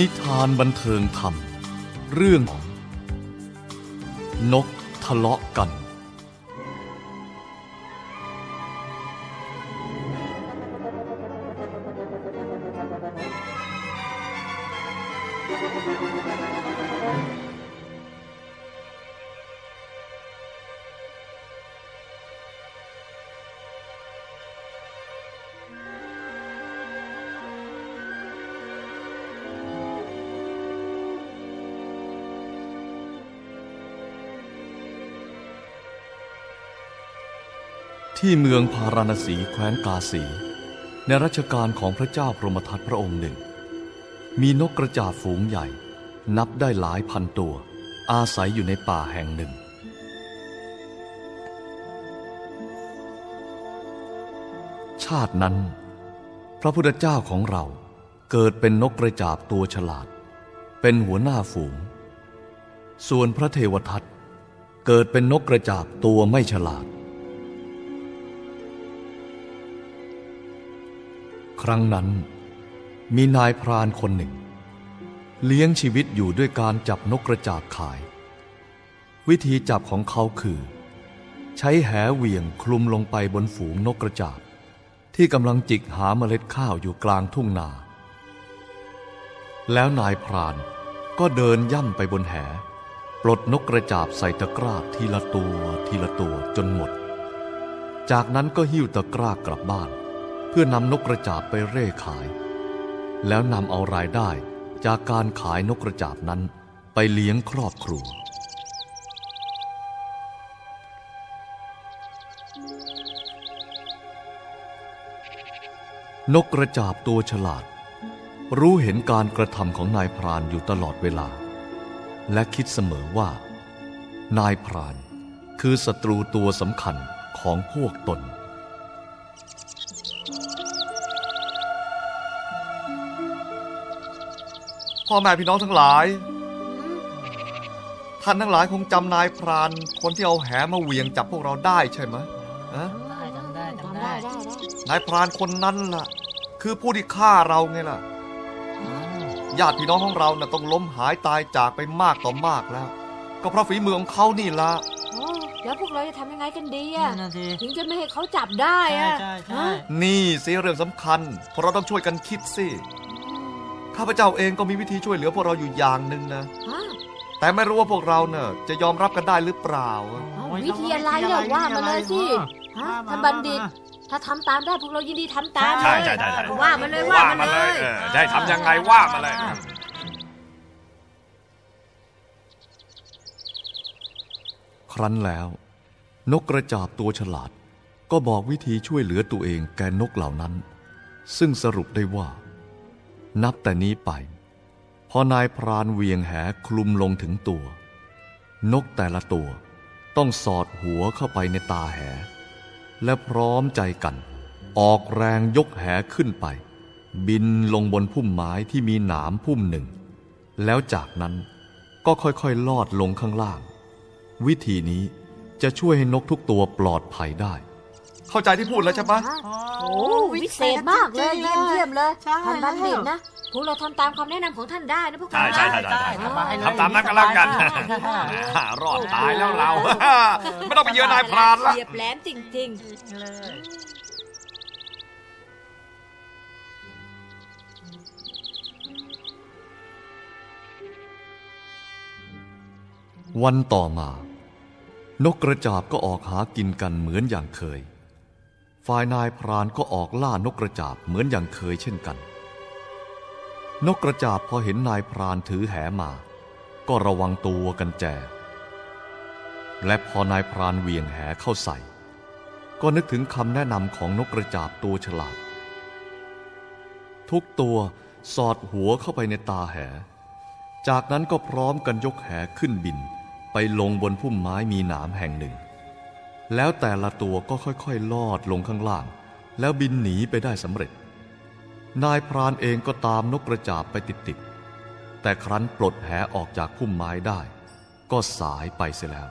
นิทานบันเทิงธรรม เรื่องของนกทะเลาะกัน ที่เมืองพาราณสีแคว้นกาสี ในรัชกาลของพระเจ้าพรหมทัตพระองค์หนึ่ง มีนกกระจาบฝูงใหญ่ นับได้หลายพันตัว อาศัยอยู่ในป่าแห่งหนึ่ง ชาตินั้น พระพุทธเจ้าของเราเกิดเป็นนกกระจาบตัวฉลาด เป็นหัวหน้าฝูง ส่วนพระเทวทัตเกิดเป็นนกกระจาบตัวไม่ฉลาด ครั้งนั้น มีนายพรานคนหนึ่ง เลี้ยงชีวิตอยู่ด้วยการจับนกกระจาบขาย วิธีจับของเขาคือ ใช้แหเหวี่ยงคลุมลงไปบนฝูงนกกระจาบ ที่กำลังจิกหาเมล็ดข้าวอยู่กลางทุ่งนา แล้วนายพรานก็เดินย่ำไปบนแห ปลดนกกระจาบใส่ตะกร้าทีละตัวทีละตัวจนหมด จากนั้นก็หิ้วตะกร้ากลับบ้าน พื่อนำนกกระจาบไปเร่ขาย แล้วนำเอารายได้จากการขายนกกระจาบนั้นไปเลี้ยงครอบครัว นกกระจาบตัวฉลาด รู้เห็นการกระทำของนายพรานอยู่ตลอดเวลา และคิดเสมอว่า นายพรานคือศัตรูตัวสำคัญของพวกตน พ่อแม่พี่น้องทั้งหลาย ท่านทั้งหลายคงจำนายพราน คนที่เอาแหมาเหวียงจับพวกเราได้ใช่ไหมฮะได้ทำได้ทำทำได้ได้ได้ได้นายพรานคนนั้นล่ะ คือผู้ที่ฆ่าเราไงล่ะญาติพี่น้องของเราน่ะต้องล้มหายตายจากไปมากต่อมากแล้ว ก็เพราะฝีมือของเขานี่ละโอ้แล้วพวกเราจะทำยังไงกันดีนั่อะนน่ะสิถึงจะไม่ให้เขาจับได้ใช่อะใช่ใช่ฮะนี่สิเรื่องสำคัญเพราะเราต้องช่วยกันคิดสิ ข้าพเจ้าเองก็มีวิธีช่วยเหลือพวกเราอยู่อย่างหนึ่งนะ ฮะแต่ไม่รู้ว่าพวกเราเน่ะจะยอมรับกันได้หรือเปล่าเอาโอ้ยวิธีอะไรอะว่ามาเลยสิฮะว่ามาท่านบัณฑิตว่ามาถ้าทำตามได้พวกเรายินดีทำตามใช่เลยใช่ใช่ใช่ ว่ามาเลยว่ามาเลยเออจะให้ทำยังไงว่ามาเลย ครั้นแล้ว นกกระจาบตัวฉลาด ก็บอกวิธีช่วยเหลือตัวเองแกนกเหล่านั้น ซึ่งสรุปได้ว่า นับแต่นี้ไป พอนายพรานเวียงแหคลุมลงถึงตัว นกแต่ละตัวต้องสอดหัวเข้าไปในตาแห และพร้อมใจกัน ออกแรงยกแหขึ้นไป บินลงบนพุ่มไม้ที่มีหนามพุ่มหนึ่ง แล้วจากนั้นก็ค่อยๆลอดลงข้างล่าง วิธีนี้จะช่วยให้นกทุกตัวปลอดภัยได้ เข้าใจที่พูดแล้วใช่ปะฮะโอ้วิเศษมากเลยเยี่ยมเยี่ยมเลยใช่ท่านบัณฑิตนะพวกเราทำตามคำแนะนำของท่านได้นะพวกเราใช่ใช่ใช่สบายเลยทำตามนั้นกันแล้วกันสบายมากอ่ารอดตายแล้วเราไม่ต้องไปเยือนนายพรานละเฉียบแหลมจริงเลยวันต่อมา นกกระจาบก็ออกหากินกันเหมือนอย่างเคย ฝ่ายนายพรานก็ออกล่านกกระจาบเหมือนอย่างเคยเช่นกัน นกกระจาบพอเห็นนายพรานถือแหมา ก็ระวังตัวกันแจ และพอนายพรานเวียงแหเข้าใส่ ก็นึกถึงคำแนะนำของนกกระจาบตัวฉลาด ทุกตัวสอดหัวเข้าไปในตาแห จากนั้นก็พร้อมกันยกแหขึ้นบินไปลงบนพุ่มไม้มีหนามแห่งหนึ่ง แล้วแต่ละตัวก็ค่อยๆ ลอดลงข้างล่าง แล้วบินหนีไปได้สำเร็จ นายพรานเองก็ตามนกกระจาบไปติดๆ แต่ครั้นปลดแหออกจากพุ่มไม้ได้ ก็สายไปเสียแล้ว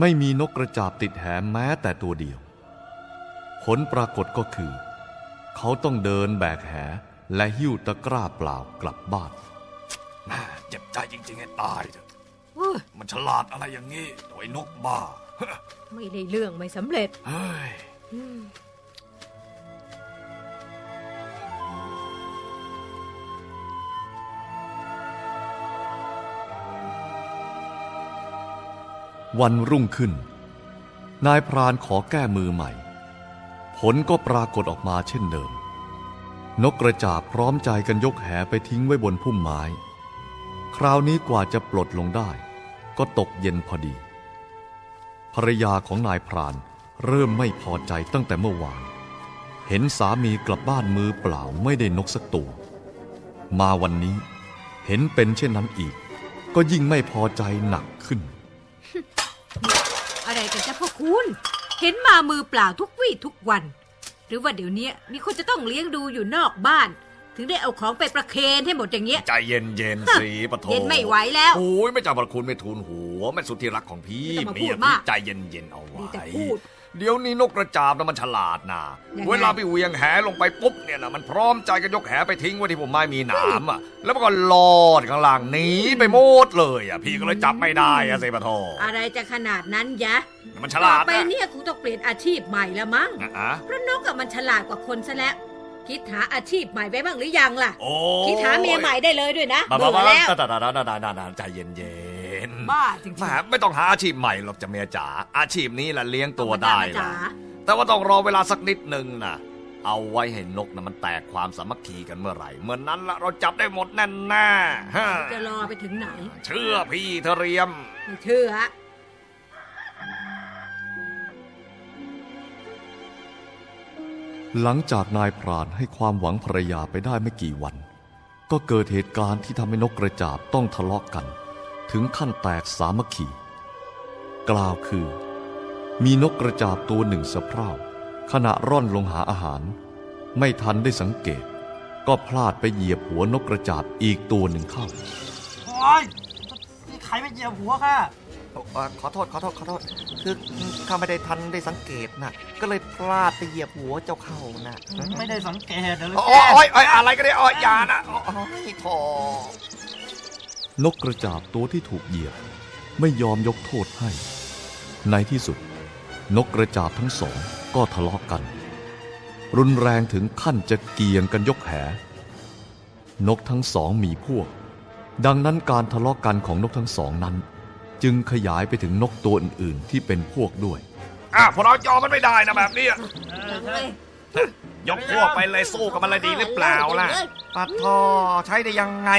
ไม่มีนกกระจาบติดแหแม้แต่ตัวเดียว ผลปรากฏก็คือ เขาต้องเดินแบกแหและหิ้วตะกร้าเปล่ากลับบ้านแม่เจ็บใจจริงๆให้ตายเถอะเฮ้ยมันฉลาดอะไรอย่างนี้โดยนกบ้า ไม่ได้เรื่องไม่สำเร็จเฮ้ยอืมวันรุ่งขึ้น นายพรานขอแก้มือใหม่ ผลก็ปรากฏออกมาเช่นเดิม นกกระจาบพร้อมใจกันยกแหไปทิ้งไว้บนพุ่มไม้ คราวนี้กว่าจะปลดลงได้ ก็ตกเย็นพอดี ภรรยาของนายพรานเริ่มไม่พอใจตั้งแต่เมื่อวาน เห็นสามีกลับบ้านมือเปล่าไม่ได้นกสักตัว มาวันนี้เห็นเป็นเช่นนั้นอีก ก็ยิ่งไม่พอใจหนักขึ้น อะไรกันจ้ะพ่อคุณ เห็นมามือเปล่าทุกวี่ทุกวัน หรือว่าเดี๋ยวนี้มีคนจะต้องเลี้ยงดูอยู่นอกบ้าน ถึงได้เอาของไปประเคนให้หมดอย่างเงี้ย ใจเย็นเย็นๆสิปะโถเย็นไม่ไหวแล้ว โอ้ยไม่จ่าประคุณไม่ทูลหัวแม่สุดที่รักของพี่ไม่ต้องมาพูเมียดพี่มากใจเย็นเย็นๆเอาไว้ดีแต่พูดเดี๋ยวนี้นกกระจาบนะมันฉลาดนะยังไง เวลาไปเหวียงแหลงไปปุ๊บเนี่ยนะมันพร้อมใจกันยกแหไปทิ้งไว้ที่ผมไม้มีหนามอะ แล้วมันก็ลอดข้างล่างหนีไปหมดเลยอะ พี่ก็เลยจับไม่ได้อะเซปะโทอะไรจะขนาดนั้นยะมันฉลาดต่อไปนะเนี่ยคงต้องเปลี่ยนอาชีพใหม่แล้วมั้ง อะ เพราะนกอะมันฉลาดกว่าคนซะแล้ว คิดหาอาชีพใหม่ไว้บ้างหรือยังล่ะ โอ้คิดหาเมียใหม่ได้เลยด้วยนะบ้าเบื่บ้าอบ้าแล้วตาตาตาตาตาตาตาใจเย็นเย็นๆบ้าจริงแหมไม่ต้องหาอาชีพใหม่หรอกจะเมียจ๋าอาชีพนี้แหละเลี้ยงๆตัวได้จ๋า ละแต่ว่าต้องรอเวลาสักนิดหนึ่งนะเอาไว้ให้นกนะมันแตกความสามัคคีกันเมื่อไหร่เมื่อนั้นละเราจับได้หมดแน่แน่ๆฮะจะรอไปถึงไหน เชื่อพี่เธอเรียมไม่เชื่อ หลังจากนายพรานให้ความหวังภรรยาไปได้ไม่กี่วัน ก็เกิดเหตุการณ์ที่ทำให้นกกระจาบต้องทะเลาะกัน ถึงขั้นแตกสามัคคี กล่าวคือ มีนกกระจาบตัวหนึ่งสะเพร่าขณะร่อนลงหาอาหาร ไม่ทันได้สังเกต ก็พลาดไปเหยียบหัวนกกระจาบอีกตัวหนึ่งเข้าโอ้ยนี่ใครไม่เหยียบหัวค่ะขอโทษขอโทษขอโทษคือ ข้าไม่ได้ทันได้สังเกตนะก็เลยพลาดไปเหยียบหัวเจ้าเข้านะไม่ได้สังเกตเลยโอ้ยโอ้ยโอ้ยอะไรก็ได้โอ้ยอย่านะโอ้ยโถนกกระจาบตัวที่ถูกเหยียบ ไม่ยอมยกโทษให้ ในที่สุด นกกระจาบทั้งสองก็ทะเลาะกัน รุนแรงถึงขั้นจะเกียงกันยกแห นกทั้งสองมีพวก ดังนั้นการทะเลาะกันของนกทั้งสองนั้น จึงขยายไปถึงนกตัวอื่นๆ ที่เป็นพวกด้วย อะพวกเรายอมมันไม่ได้นะแบบนี้เออใช่ยกพวกไปเลยสู้กับมันเลยดีหรือเปล่าล่ะปัดทอใช้ได้ยังไง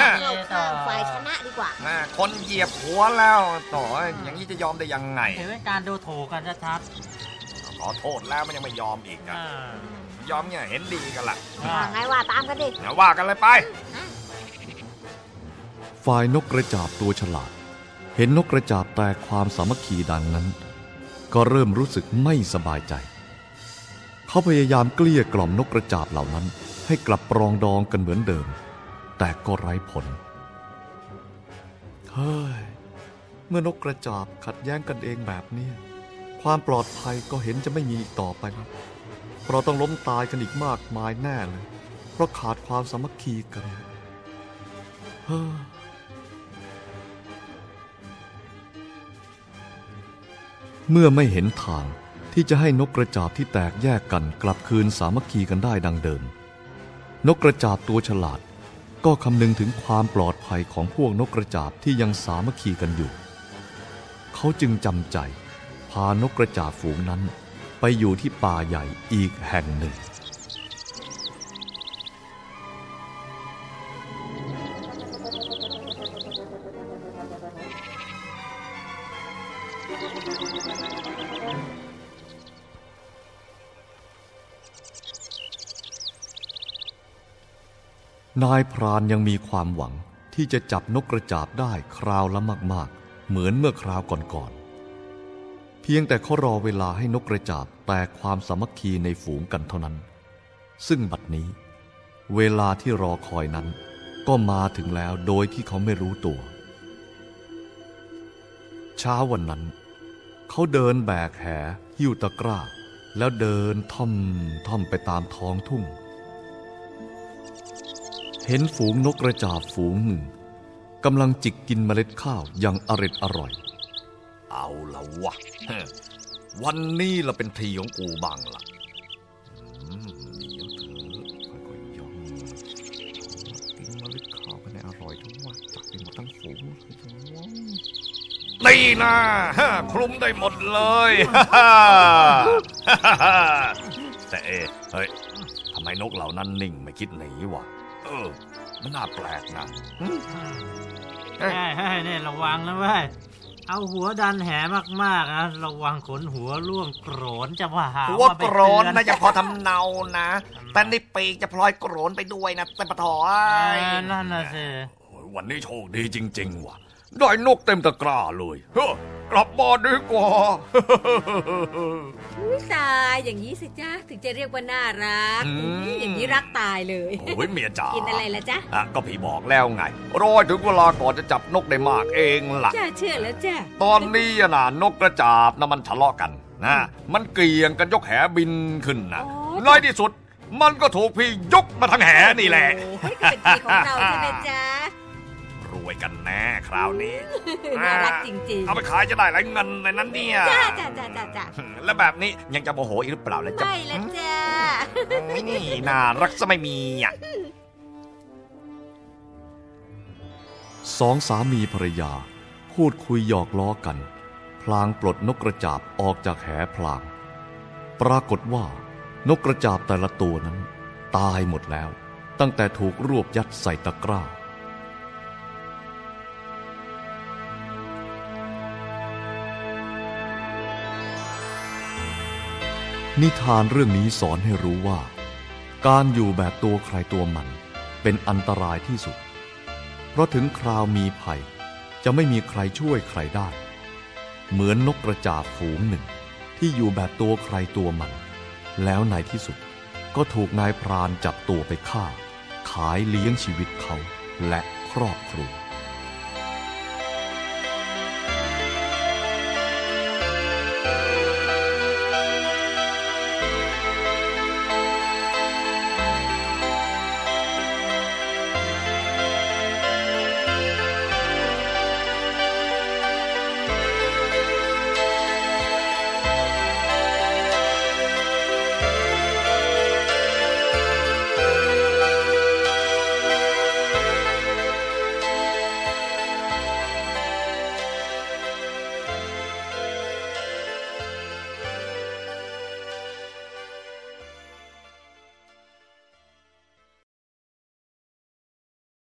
ฮะเข้าข้างฝ่ายชนะดีกว่าแม่คนเหยียบหัวแล้วต่ออย่างนี้จะยอมได้ยังไงถือเป็นการดูถูกกันชัดขอโทษแล้วมันยังไม่ยอมอีกๆอะอ่ายอมเนี่ยเห็นดีกันละอ่าไงว่าตามกันดิ เดี๋ยวว่ากันเลยไป ฝ่ายนกกระจาบตัวฉลาด เห็นนกกระจาบแตกความสามัคคีดังนั้น ก็เริ่มรู้สึกไม่สบายใจ เขาพยายามเกลี้ยกล่อมนกกระจาบเหล่านั้น ให้กลับปรองดองกันเหมือนเดิม แต่ก็ไร้ผล เฮ้ย เมื่อนกกระจาบขัดแย้งกันเองแบบนี้ ความปลอดภัยก็เห็นจะไม่มีอีกต่อไปแล้วเราต้องล้มตายกันอีกมากมายแน่เลย เพราะขาดความสามัคคีกันเฮ้อ เมื่อไม่เห็นทางที่จะให้นกกระจาบที่แตกแยกกันกลับคืนสามัคคีกันได้ดังเดิม นกกระจาบตัวฉลาด ก็คำนึงถึงความปลอดภัยของพวกนกกระจาบที่ยังสามัคคีกันอยู่ เขาจึงจำใจ พานกกระจาบฝูงนั้น ไปอยู่ที่ป่าใหญ่อีกแห่งหนึ่ง นายพรานยังมีความหวังที่จะจับนกกระจาบได้คราวละมากๆ เหมือนเมื่อคราวก่อนๆ เพียงแต่เขารอเวลาให้นกกระจาบแตกความสามัคคีในฝูงกันเท่านั้น ซึ่งบัดนี้ เวลาที่รอคอยนั้น ก็มาถึงแล้วโดยที่เขาไม่รู้ตัว เช้าวันนั้น เขาเดินแบกแหหิ้วตะกร้า แล้วเดินท่อมท่อมไปตามท้องทุ่ง เห็นฝูงนกกระจาบฝูงหนึ่งกำลังจิกกินเมล็ดข้าวอย่างอร็ดอร่อย เอาละวะ วันนี้เราเป็นทีของกูบ้างละเดี๋ยวเถอค่อยๆย่องกินเมล็ดข้าวกันในอร่อยทั้งวันจับกินมาตั้งฝูงนี่นะคลุมได้หมดเลยแต่เอะเฮ้ยทำไมนกเหล่านั้นนิ่งไม่คิดหนีวะ เออมันน่าแปลกนะเฮ้ย เฮ้ยนี่ระวังนะเว้ย เอาหัวดันแหมากๆนะระวังขนหัวร่วงโกรนจะว่าหาหัวว่าไปโกรนเตือนะอย่าพอทำเนานะ แต่นี่ปีกจะพลอยโกรนไปด้วยนะแต่ปะถอเอไอ้อนั่นน่ะสิวันนี้โชคดีจริง ๆ ว่ะ ได้นกเต็มตะกร้าเลย เฮ้อ กลับบ้านดีกว่าอุ๊ยตายอย่างนี้สิจ้าถึงจะเรียกว่าน่ารักอืมอย่างนี้รักตายเลยโอ้ยเมียจ๋ากิกินอะไรละจ๊ะอะก็พี่บอกแล้วไง รอถึงเวลาก่อนจะจับนกได้มากเองล่ะจ้าเชื่อแล้วจ้าตอนนี้อะนะนกกระจาบนะมันทะเลาะกันนะมันเกี่ยงกันยกแหบินขึ้นนะในที่สุด มันก็ถูกพี่ยกมาทั้งแหนี่แหละโอ้ยก็เป็นทีของเราใช่ไหมจ๊ะร วยกันแน่คราวนี้น่ารักจริงเอาไปขายจะได้หลายเงินในนั้นเนี่ยๆจ้าจ้าจ้าจ้าจ้าแล้วแบบนี้ยังจะโมโหอีกหรือเปล่าแล้วจะไม่ละจ้านี่น่ารักซะไม่มีอะสองสามีภรรยา พูดคุยหยอกล้อกัน พลางปลดนกกระจาบออกจากแหพลาง ปรากฏว่านกกระจาบแต่ละตัวนั้น ตายหมดแล้ว ตั้งแต่ถูกรวบยัดใส่ตะกร้า นิทานเรื่องนี้สอนให้รู้ว่า การอยู่แบบตัวใครตัวมันเป็นอันตรายที่สุด เพราะถึงคราวมีภัย จะไม่มีใครช่วยใครได้ เหมือนนกกระจาบฝูงหนึ่ง ที่อยู่แบบตัวใครตัวมัน แล้วในที่สุดก็ถูกนายพรานจับตัวไปฆ่า ขายเลี้ยงชีวิตเขาและครอบครัว